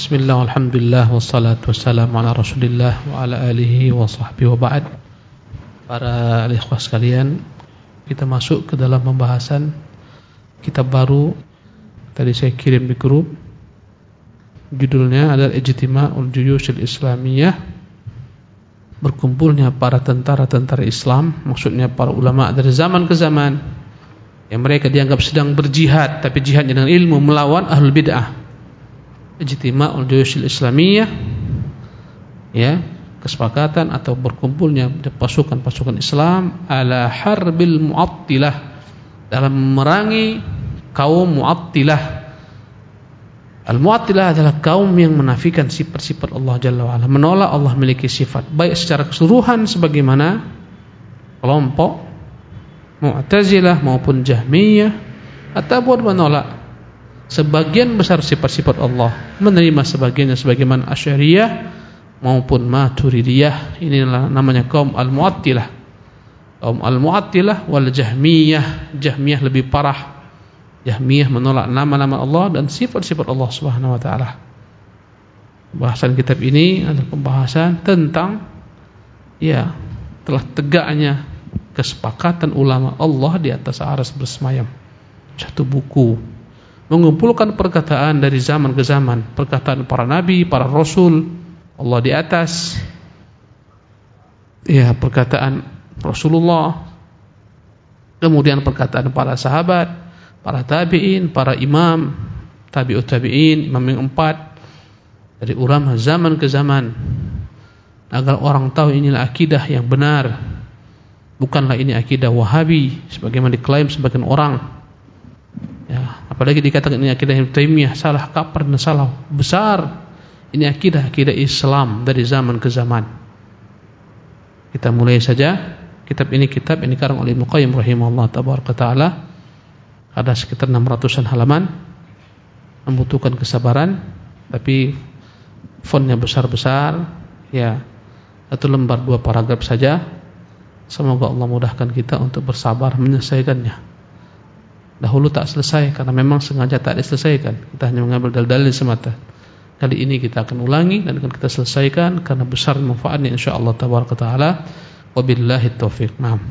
Bismillah, alhamdulillah, wassalatu wassalamu ala rasulillah wa ala alihi wa sahbihi wa ba'd. Para ikhwah sekalian Kita masuk ke dalam pembahasan Kitab baru Tadi saya kirim di grup. Judulnya adalah Ijtima'ul Juyushil Islamiyah. Berkumpulnya para tentara-tentara Islam Maksudnya para ulama dari zaman ke zaman Yang mereka dianggap sedang berjihad Tapi jihadnya dengan ilmu melawan ahlul bid'ah ijtima'ul juyushil islamiyah ya kesepakatan atau berkumpulnya pasukan-pasukan Islam ala harbil mu'attilah dalam memerangi kaum mu'attilah. Al-Mu'attilah adalah kaum yang menafikan sifat-sifat Allah Jalla wa'ala Menolak Allah memiliki sifat Baik secara keseluruhan sebagaimana Kelompok Mu'tazilah maupun Jahmiyah Ataupun menolak sebagian besar sifat-sifat Allah menerima sebagiannya sebagaimana Asy'ariyah maupun Maturidiyah. Inilah namanya kaum Al-Mu'attilah. Kaum Al-Mu'attilah wal Jahmiyah. Jahmiyah lebih parah. Jahmiyah menolak nama-nama Allah dan sifat-sifat Allah Subhanahu wa taala. Bahasan kitab ini adalah pembahasan tentang ya telah tegaknya kesepakatan ulama Allah di atas aras bersemayam. Satu buku mengumpulkan perkataan dari zaman ke zaman, perkataan para nabi, para rasul, Allah di atas. Ya, perkataan Rasulullah. Kemudian perkataan para sahabat, para tabi'in, para imam, tabi'ut tabi'in, imam yang empat dari ulama zaman ke zaman agar orang tahu inilah akidah yang benar. Bukanlah ini akidah Wahabi sebagaimana diklaim sebagian orang. Ya, apalagi dikatakan ini akidah Ibnu Taimiyah salah kaprah dan salah besar. Ini akidah akidah Islam dari zaman ke zaman. Kita mulai saja. Kitab ini kitab ini karang oleh Ibnu Qayyim rahimahullah tabaraka taala. Ada sekitar 600-an halaman. Membutuhkan kesabaran tapi fontnya besar-besar ya. Satu lembar dua paragraf saja. Semoga Allah mudahkan kita untuk bersabar menyelesaikannya. Dahulu tak selesai karena memang sengaja tak diselesaikan. Kita hanya mengambil dalil-dalil semata. Kali ini kita akan ulangi dan akan kita selesaikan karena besar manfaatnya insyaallah tabaraka taala. Wabillahi taufik. Naam.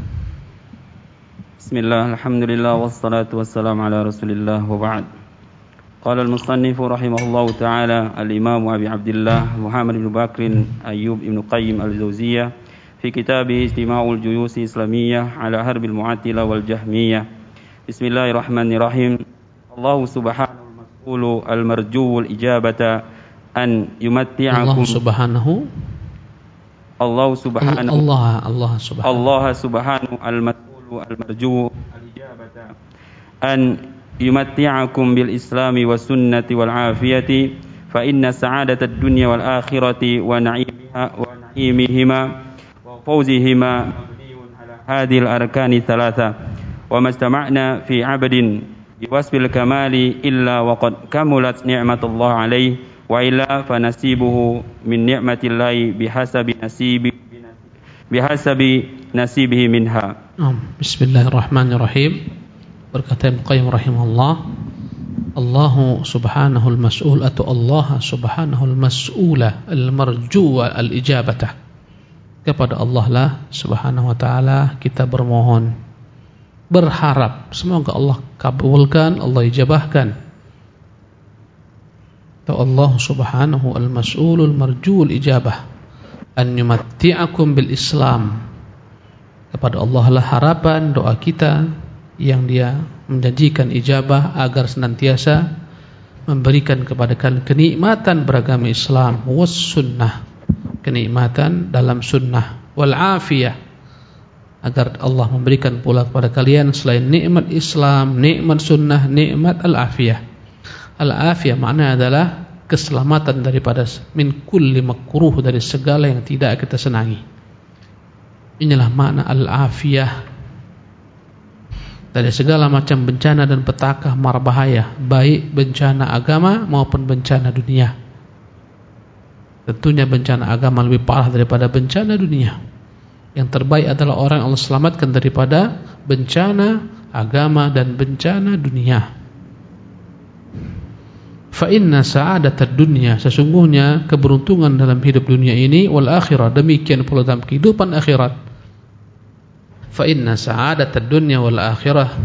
Bismillah, alhamdulillah wassalatu wassalamu ala Rasulillah wa ba'd. Qala al-musannif rahimahullah taala al-Imam Abi Abdullah Muhammad bin Bakr Ayyub bin Qayyim al-Jauziyah fi kitabih Istima'ul Juyus Islamiyah ala Harbil Mu'attilah wal Jahmiyah بسم الله الرحمن الرحيم الله سبحانه المسؤول المرجو الإجابة أن يمتعكم الله سبحانه الله سبحانه الله الله سبحانه الله سبحانه المسؤول المرجو الإجابة أن يمتعكم بالإسلام والسنة والعافية فإن سعادة الدنيا والآخرة ونعيمها ونعيمهما وفوزهما مبني على هذه الأركان الثلاثة وما استمعنا في عبد بوصف الكمال إلا وقد كملت نعمة الله عليه وإلا فنسيبه من نعمة الله بحسب نسيب بحسب نسيبه منها بسم الله الرحمن الرحيم berkata Ibnu Qayyim rahimahullah Allah subhanahu al-mas'ul atau Allah subhanahu al-mas'ula al-marjuwa al-ijabata kepada Allah lah subhanahu wa ta'ala kita bermohon berharap. Semoga Allah kabulkan, Allah ijabahkan. Allah Subhanahu al-mas'ulul marjul ijabah. An yumatti'akum bil Islam. Kepada Allah lah harapan doa kita yang Dia menjanjikan ijabah agar senantiasa memberikan kepada kalian kenikmatan beragama Islam. Was sunnah, kenikmatan dalam sunnah. Wal afiyah agar Allah memberikan pula kepada kalian selain nikmat Islam, nikmat sunnah, nikmat al-afiyah. Al-afiyah maknanya adalah keselamatan daripada min kulli makruh dari segala yang tidak kita senangi. Inilah makna al-afiyah. Dari segala macam bencana dan petaka mara bahaya, baik bencana agama maupun bencana dunia. Tentunya bencana agama lebih parah daripada bencana dunia. Yang terbaik adalah orang yang Allah selamatkan daripada bencana agama dan bencana dunia. fa inna sa'adatad dunya sesungguhnya keberuntungan dalam hidup dunia ini wal akhirah demikian pula dalam kehidupan akhirat fa inna sa'adatad dunya wal akhirah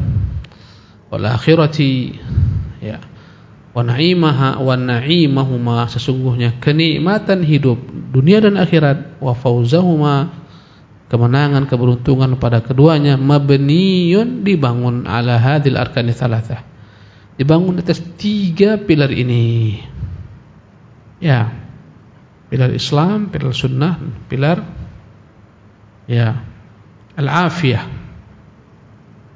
wal akhirati ya wa na'imaha wa na'imahuma sesungguhnya kenikmatan hidup dunia dan akhirat wa fauzahuma kemenangan keberuntungan pada keduanya mabniyun dibangun ala hadil arkani thalathah dibangun atas tiga pilar ini. Ya. Pilar Islam, pilar sunnah, pilar ya al-afiyah.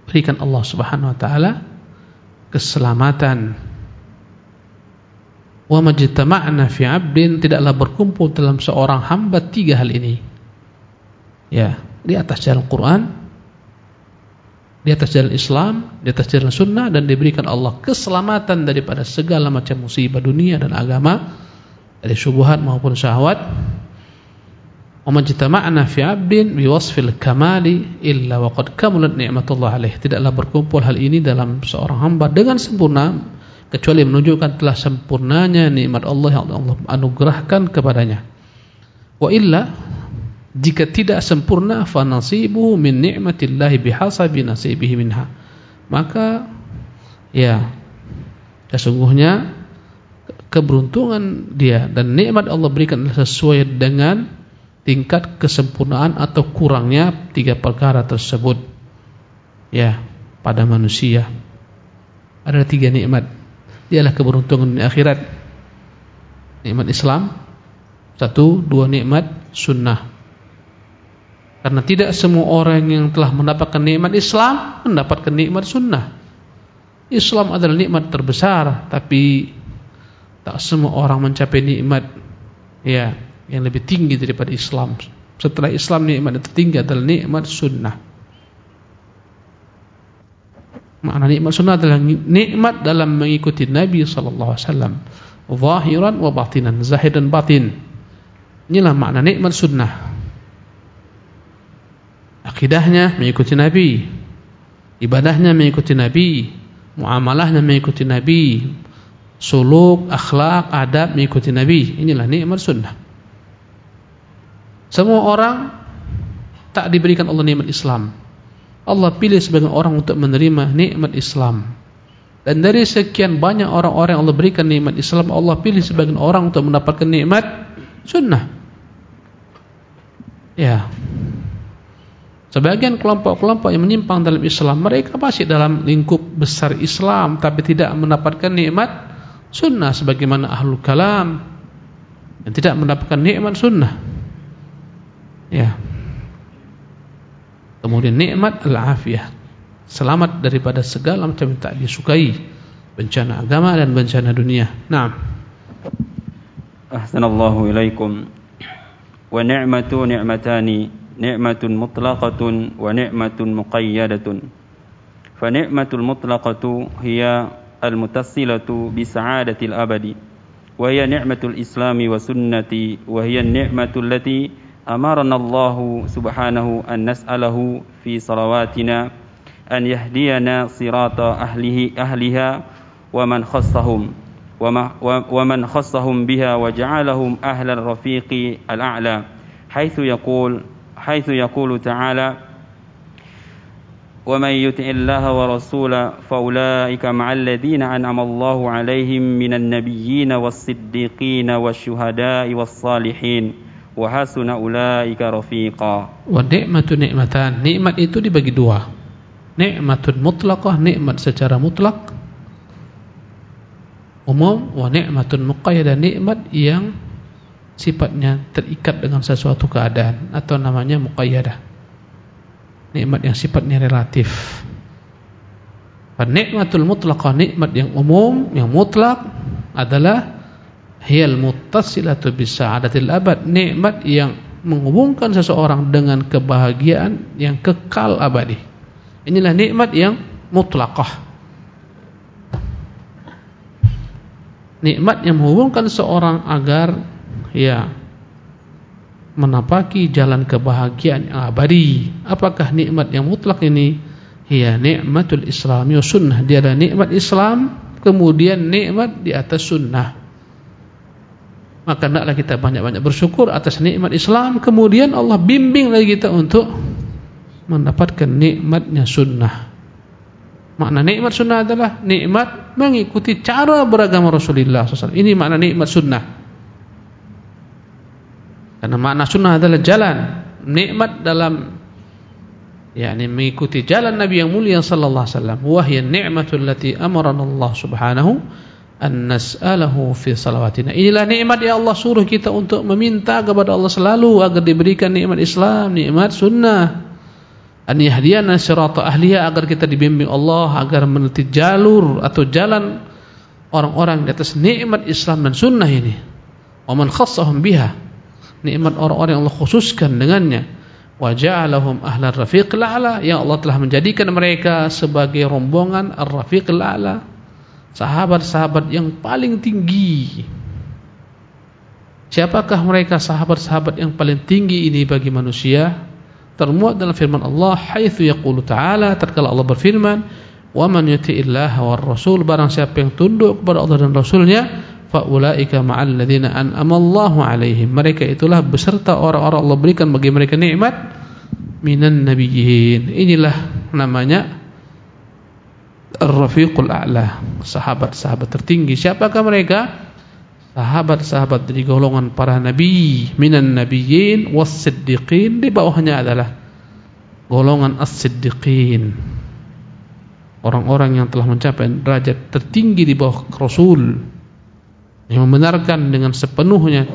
Berikan Allah Subhanahu wa taala keselamatan. Wa majtama'na fi 'abdin tidaklah berkumpul dalam seorang hamba tiga hal ini. Ya, di atas jalan Quran, di atas jalan Islam, di atas jalan sunnah dan diberikan Allah keselamatan daripada segala macam musibah dunia dan agama dari syubhat maupun syahwat. Wa majtama'na fi 'abdin bi wasfil kamali illa wa qad kamalat ni'matullah alaih. Tidaklah berkumpul hal ini dalam seorang hamba dengan sempurna kecuali menunjukkan telah sempurnanya nikmat Allah yang Allah anugerahkan kepadanya. Wa illa jika tidak sempurna fa nasibuhu min ni'matillah bihasabi nasibihi minha. Maka ya sesungguhnya keberuntungan dia dan nikmat Allah berikan sesuai dengan tingkat kesempurnaan atau kurangnya tiga perkara tersebut. Ya pada manusia ada tiga nikmat. Dialah keberuntungan di akhirat. Nikmat Islam satu dua nikmat sunnah karena tidak semua orang yang telah mendapatkan nikmat Islam mendapatkan nikmat sunnah. Islam adalah nikmat terbesar, tapi tak semua orang mencapai nikmat ya yang lebih tinggi daripada Islam. Setelah Islam nikmat yang tertinggi adalah nikmat sunnah. Makna nikmat sunnah adalah nikmat dalam mengikuti Nabi sallallahu alaihi wasallam, zahiran wa batinan, zahir dan batin. Inilah makna nikmat sunnah akidahnya mengikuti Nabi, ibadahnya mengikuti Nabi, muamalahnya mengikuti Nabi, suluk, akhlak, adab mengikuti Nabi. Inilah nikmat sunnah. Semua orang tak diberikan Allah nikmat Islam. Allah pilih sebagian orang untuk menerima nikmat Islam. Dan dari sekian banyak orang-orang yang Allah berikan nikmat Islam, Allah pilih sebagian orang untuk mendapatkan nikmat sunnah. Ya. Sebagian kelompok-kelompok yang menyimpang dalam Islam mereka masih dalam lingkup besar Islam tapi tidak mendapatkan nikmat sunnah sebagaimana ahlul kalam yang tidak mendapatkan nikmat sunnah. Ya. Kemudian nikmat al-afiyah. Selamat daripada segala macam yang tak disukai, bencana agama dan bencana dunia. Naam. Ahsanallahu ilaikum. Wa ni'matu ni'matani نعمة مطلقة ونعمة مقيدة. فنعمة المطلقة هي المتصلة بسعادة الأبد وهي نعمة الإسلام وسنة وهي النعمة التي أمرنا الله سبحانه أن نسأله في صلواتنا أن يهدينا صراط أهله أهلها ومن خصهم ومن خصهم بها وجعلهم أهل الرفيق الأعلى. حيث يقول حيث يقول تعالى ومن يطع الله ورسوله فأولئك مع الذين أنعم الله عليهم من النبيين والصديقين والشهداء والصالحين وحسن أولئك رفيقا. والنعمة نعمتان nikmat itu dibagi dua. nikmatun mutlaqah nikmat secara mutlak umum wa nikmatun muqayyadah yang sifatnya terikat dengan sesuatu keadaan atau namanya muqayyadah. Nikmat yang sifatnya relatif. Nikmatul mutlaqah nikmat yang umum, yang mutlak adalah hiyal muttasilatu bisa'adatil abad, nikmat yang menghubungkan seseorang dengan kebahagiaan yang kekal abadi. Inilah nikmat yang mutlaqah. Nikmat yang menghubungkan seorang agar ya menapaki jalan kebahagiaan yang abadi. Apakah nikmat yang mutlak ini? Ya nikmatul Islam wa sunnah. Dia adalah nikmat Islam kemudian nikmat di atas sunnah. Maka hendaklah kita banyak-banyak bersyukur atas nikmat Islam, kemudian Allah bimbing lagi kita untuk mendapatkan nikmatnya sunnah. Makna nikmat sunnah adalah nikmat mengikuti cara beragama Rasulullah SAW. Ini makna nikmat sunnah. Karena makna sunnah adalah jalan. Nikmat dalam yakni mengikuti jalan Nabi yang mulia sallallahu alaihi wasallam. Wahya ni'matul lati amarana Allah subhanahu an nas'alahu fi salawatina. Inilah nikmat yang Allah suruh kita untuk meminta kepada Allah selalu agar diberikan nikmat Islam nikmat sunnah. An yahdiyana sirata ahliya agar kita dibimbing Allah agar meniti jalur atau jalan orang-orang di atas nikmat Islam dan sunnah ini. Wa man khassahum biha nikmat orang-orang yang Allah khususkan dengannya. Wa ja'alahum ahlar rafiqil a'la yang Allah telah menjadikan mereka sebagai rombongan ar-rafiqil a'la sahabat-sahabat yang paling tinggi. Siapakah mereka sahabat-sahabat yang paling tinggi ini bagi manusia? Termuat dalam firman Allah haitsu yaqulu ta'ala tatkala Allah berfirman wa man yuti'illaha war rasul barang siapa yang tunduk kepada Allah dan rasulnya faulaika ma'al ladzina an'ama Allahu 'alaihim. Mereka itulah beserta orang-orang Allah berikan bagi mereka nikmat. Minan nabiyyin. Inilah namanya ar-rafiqul a'la. Sahabat-sahabat tertinggi. Siapakah mereka? Sahabat-sahabat dari golongan para nabi. Minan nabiyyin was-siddiqin. Di bawahnya adalah golongan as-siddiqin. Orang-orang yang telah mencapai derajat tertinggi di bawah rasul yang membenarkan dengan sepenuhnya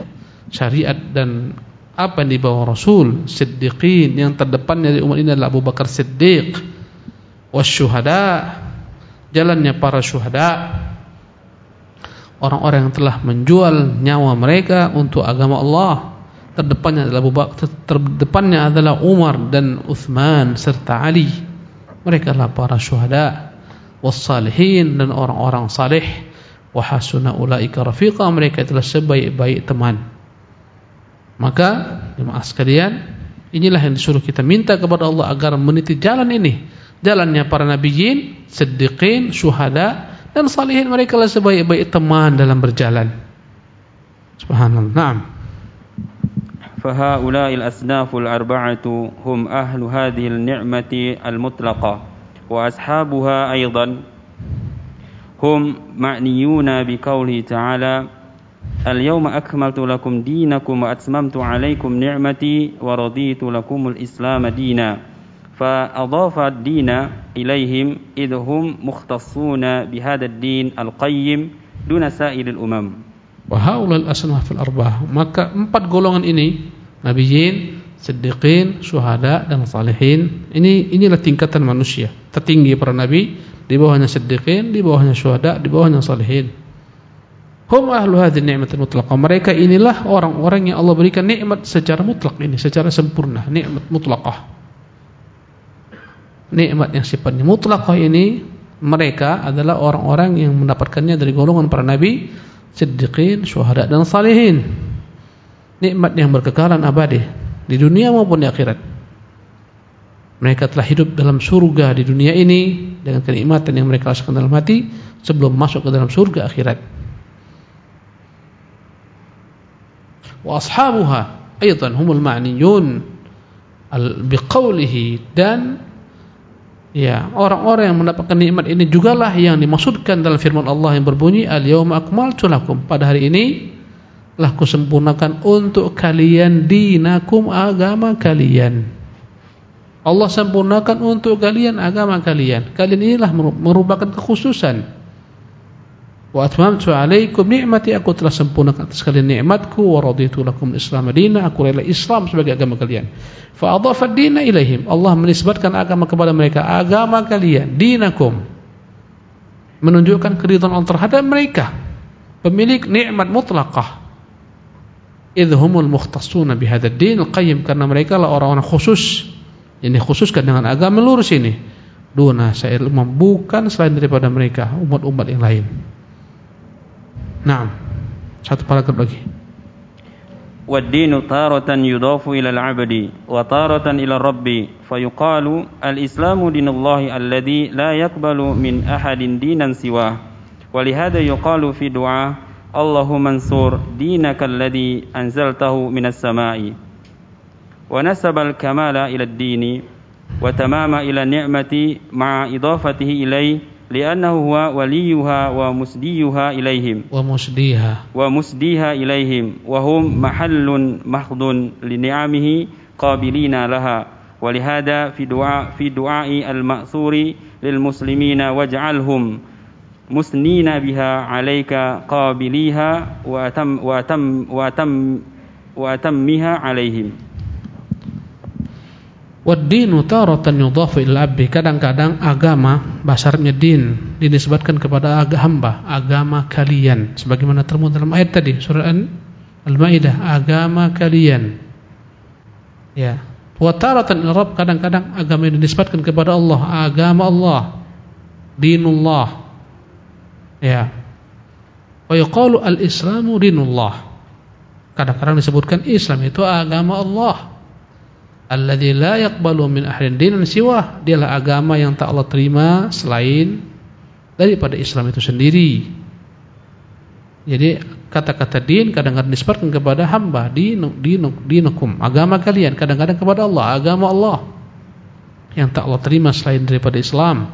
syariat dan apa yang dibawa Rasul Siddiqin yang terdepannya di umat ini adalah Abu Bakar Siddiq wasyuhada jalannya para syuhada orang-orang yang telah menjual nyawa mereka untuk agama Allah. Terdepannya adalah Abu Bakar terdepannya adalah Umar dan Uthman serta Ali. Mereka adalah para syuhada wassalihin dan orang-orang saleh wa hasuna ulaika rafiqa mereka itulah sebaik-baik teman maka jemaah sekalian inilah yang disuruh kita minta kepada Allah agar meniti jalan ini jalannya para nabiyyin siddiqin syuhada dan salihin mereka lah sebaik-baik teman dalam berjalan subhanallah na'am فهؤلاء الأصناف الأربعة هم أهل هذه النعمة المطلقة وأصحابها أيضا هم معنيون بقوله تعالى اليوم أكملت لكم دينكم وأتممت عليكم نعمتي ورضيت لكم الإسلام دينا. فأضاف الدين إليهم إذ هم مختصون بهذا الدين القيم دون سائر الأمم. وهؤلاء الأصناف الأربعة maka empat golongan ini nabiyin, siddiqin, syuhada dan salihin ini inilah tingkatan manusia. Tertinggi para nabi di bawahnya siddiqin, di bawahnya syuhada, di bawahnya salihin. Hum ahlu hadhihi ni'matul mutlaqah. Mereka inilah orang-orang yang Allah berikan nikmat secara mutlak ini, secara sempurna, nikmat mutlaqah. Nikmat yang sifatnya mutlaqah ini mereka adalah orang-orang yang mendapatkannya dari golongan para nabi, siddiqin, syuhada dan salihin. Nikmat yang berkekalan abadi di dunia maupun di akhirat. Mereka telah hidup dalam surga di dunia ini dengan kenikmatan yang mereka rasakan dalam hati sebelum masuk ke dalam surga akhirat. Wa ashabuha aidan humul ma'niyun biqaulihi dan ya orang-orang yang mendapatkan nikmat ini jugalah yang dimaksudkan dalam firman Allah yang berbunyi al-yauma akmaltu lakum pada hari ini telah kusempurnakan untuk kalian dinakum agama kalian Allah sempurnakan untuk kalian agama kalian. Kalian inilah merupakan kekhususan. Wa atmamtu alaikum ni'mati aku telah sempurnakan atas kalian nikmatku wa raditu lakum Islam madina aku rela Islam sebagai agama kalian. Fa adhafa ad-dina ilaihim. Allah menisbatkan agama kepada mereka agama kalian, dinakum. Menunjukkan keridhaan Allah terhadap mereka. Pemilik nikmat mutlaqah. Idhumul mukhtasuna bihadzal din al-qayyim karena mereka lah orang-orang khusus ini khususkan dengan agama lurus ini. Duna sa'ir umam bukan selain daripada mereka umat-umat yang lain. Nah, satu paragraf lagi. والدين تارة يضاف إلى العبد وتارة إلى الرب فيقال الإسلام دين الله الذي لا يقبل من أحد دينا سواه ولهذا يقال في دعاء اللهم انصر دينك الذي أنزلته من السماء ونسب الكمال إلى الدين وتمام إلى النعمة مع إضافته إليه لأنه هو وليها ومسديها إليهم. ومسديها. ومسديها إليهم. وهم محل محض لنعمه قابلين لها. ولهذا في دعاء في دعاء المأثور للمسلمين واجعلهم مسنين بها عليك قابليها وأتم وأتم وأتم وأتمها عليهم. Wadinu taratan yudhafu ila abdi. Kadang-kadang agama basarnya din dinisbatkan kepada hamba, agama kalian. Sebagaimana termuat dalam ayat tadi surah Al-Maidah, agama kalian. Ya. Wa taratan rabb kadang-kadang agama ini dinisbatkan kepada Allah, agama Allah. Dinullah. Ya. Wa yuqalu al-islamu dinullah. Kadang-kadang disebutkan Islam itu agama Allah. Alladzi la yaqbalu min ahlin dinan siwa. Dialah agama yang tak Allah terima selain daripada Islam itu sendiri. Jadi kata-kata din kadang-kadang disebutkan kepada hamba dinuk dinuk dinukum agama kalian kadang-kadang kepada Allah agama Allah yang tak Allah terima selain daripada Islam.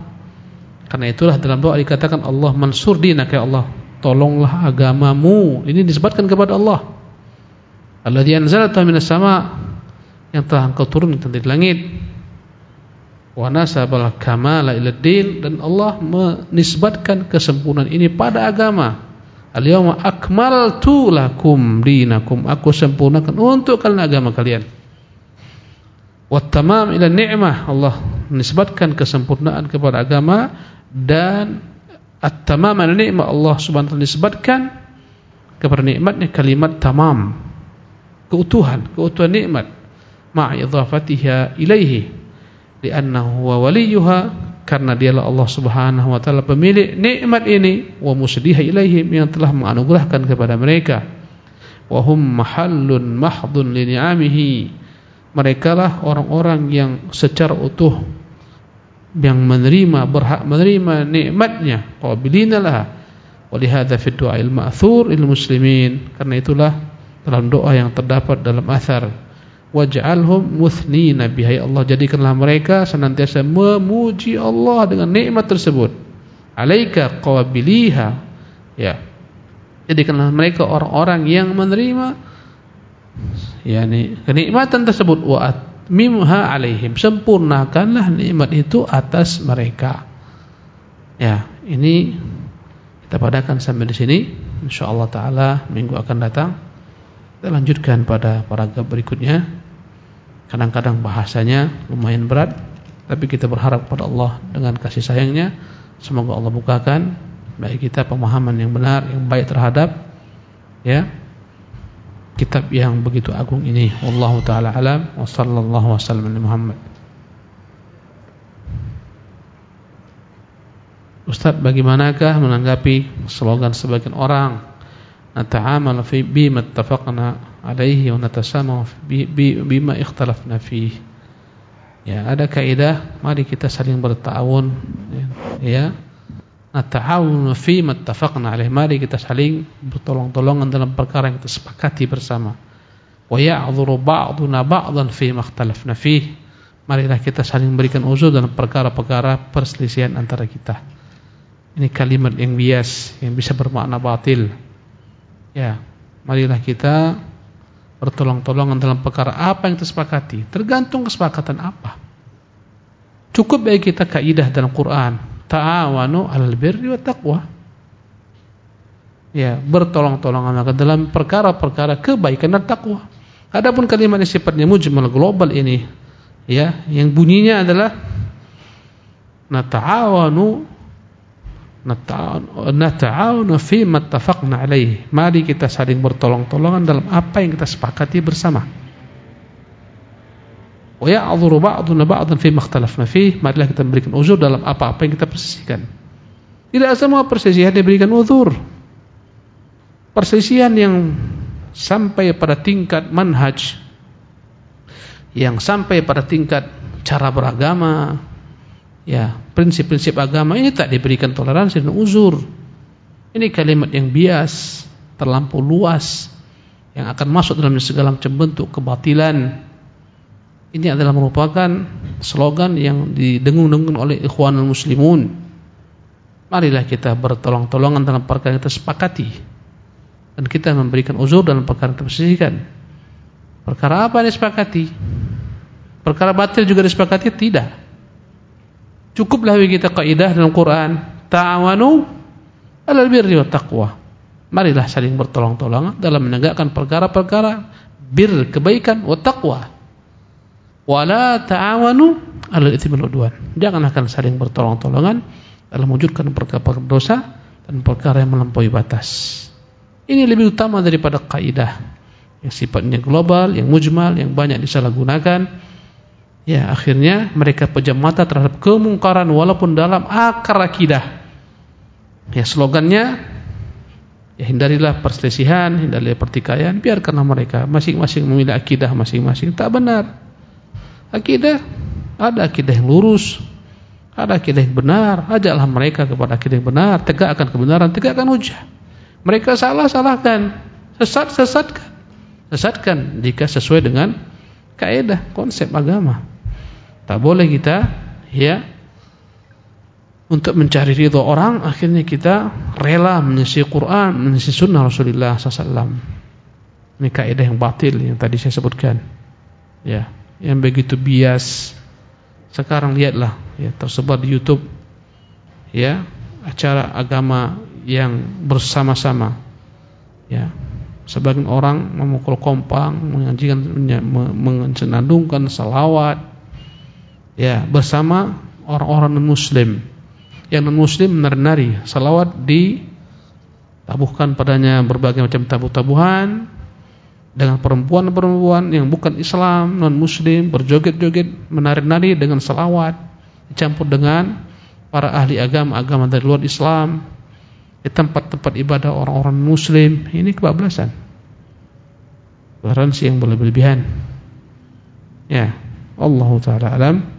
Karena itulah dalam doa dikatakan Allah mansur dinak ya Allah. Tolonglah agamamu. Ini disebutkan kepada Allah. Alladzi anzalta minas sama yang telah engkau turunkan dari langit. Wa nasabal kamala ila dan Allah menisbatkan kesempurnaan ini pada agama. Al-yawma akmaltu lakum dinakum. Aku sempurnakan untuk kalian agama kalian. Wa tamam ila ni'mah. Allah menisbatkan kesempurnaan kepada agama dan at-tamam nikmat Allah Subhanahu wa taala disebutkan kepada nikmatnya kalimat tamam keutuhan keutuhan nikmat ma'idhafatiha ilaihi. Li'annahu huwa waliyuha karena dialah Allah Subhanahu wa taala pemilik nikmat ini wa musdiha ilaihim yang telah menganugerahkan kepada mereka. Wa hum mahallun mahdun li ni'amihi. Mereka lah orang-orang yang secara utuh yang menerima berhak menerima nikmatnya. Qabilina laha. Walihada fi du'a al-ma'thur lil muslimin. Karena itulah dalam doa yang terdapat dalam athar waj'alhum muthnina bihi Allah. Jadikanlah mereka senantiasa memuji Allah dengan nikmat tersebut. Alaika qabiliha ya. Jadikanlah mereka orang-orang yang menerima yakni kenikmatan tersebut. Wa mimha alaihim. Sempurnakanlah nikmat itu atas mereka. Ya ini kita padakan sampai di sini. Insyaallah taala minggu akan datang. Kita lanjutkan pada paragraf berikutnya kadang-kadang bahasanya lumayan berat tapi kita berharap kepada Allah dengan kasih sayangnya semoga Allah bukakan baik kita pemahaman yang benar yang baik terhadap ya kitab yang begitu agung ini. Wallahu taala alam wa sallallahu wasallam ala Muhammad. Ustaz bagaimanakah menanggapi slogan sebagian orang nata'amal fi bima ittafaqna alaihi wa natasama bima ikhtalafna fihi ya ada kaidah mari kita saling bertawun ya Nata'awunu fi mattafaqna alaih. Mari kita saling bertolong-tolongan dalam perkara yang kita sepakati bersama. Wa ya'dhuru ba'duna ba'dan fi makhtalafna fih. Marilah kita saling berikan uzur dalam perkara-perkara perselisihan antara kita. Ini kalimat yang bias yang bisa bermakna batil. Ya, marilah kita bertolong-tolongan dalam perkara apa yang tersepakati. Tergantung kesepakatan apa. Cukup bagi kita kaidah dalam Quran ta'awanu 'alal birri wat taqwa. Ya, bertolong-tolongan dalam perkara-perkara kebaikan dan takwa. Adapun kalimat yang sifatnya mujmal global ini, ya, yang bunyinya adalah nata'awanu nata'awanu fi mattafaqna alaih. Mari kita saling bertolong-tolongan dalam apa yang kita sepakati bersama. Wa ya'dhuru ba'duna ba'dan fi makhtalafna fih. Marilah kita memberikan uzur dalam apa-apa yang kita persisihkan. Tidak semua persisihan diberikan uzur. Persisihan yang sampai pada tingkat manhaj yang sampai pada tingkat cara beragama ya prinsip-prinsip agama ini tak diberikan toleransi dan uzur Ini kalimat yang bias, terlampau luas yang akan masuk dalam segala macam bentuk kebatilan. Ini adalah merupakan slogan yang didengung-dengung oleh ikhwanul muslimun. Marilah kita bertolong-tolongan dalam perkara yang kita sepakati. Dan kita memberikan uzur dalam perkara kita Perkara apa yang disepakati? Perkara batil juga disepakati? Tidak. Cukuplah bagi kita kaidah dalam Quran, ta'awanu 'alal birri wat taqwa. Marilah saling bertolong-tolongan dalam menegakkan perkara-perkara bir kebaikan wa taqwa. Wala ta'awanu 'alal itsmi wal udwan. Jangan akan saling bertolong-tolongan dalam mewujudkan perkara-perkara dosa dan perkara yang melampaui batas. Ini lebih utama daripada kaidah yang sifatnya global, yang mujmal, yang banyak disalahgunakan. Ya, akhirnya mereka pejam mata terhadap kemungkaran walaupun dalam akar akidah. Ya, slogannya ya hindarilah perselisihan, hindarilah pertikaian, biarkanlah mereka masing-masing memilih akidah masing-masing. Tak benar. Akidah ada akidah yang lurus, ada akidah yang benar. Ajaklah mereka kepada akidah yang benar, tegakkan kebenaran, tegakkan hujah. Mereka salah salahkan, sesat sesatkan. Sesatkan jika sesuai dengan kaidah konsep agama. Tak boleh kita ya untuk mencari ridho orang akhirnya kita rela menyisi Quran, menyisi sunnah Rasulullah SAW. Ini kaidah yang batil yang tadi saya sebutkan. Ya, yang begitu bias. Sekarang lihatlah ya tersebar di YouTube ya acara agama yang bersama-sama. Ya. Sebagian orang memukul kompang, mengajikan mencenandungkan salawat ya bersama orang-orang non muslim yang non-muslim menari-nari salawat ditabuhkan padanya berbagai macam tabuh-tabuhan dengan perempuan-perempuan yang bukan Islam, non-muslim berjoget-joget menari-nari dengan salawat dicampur dengan para ahli agama-agama dari luar Islam di tempat-tempat ibadah orang-orang muslim ini kebablasan. Toleransi yang berlebihan. Ya Allah taala alam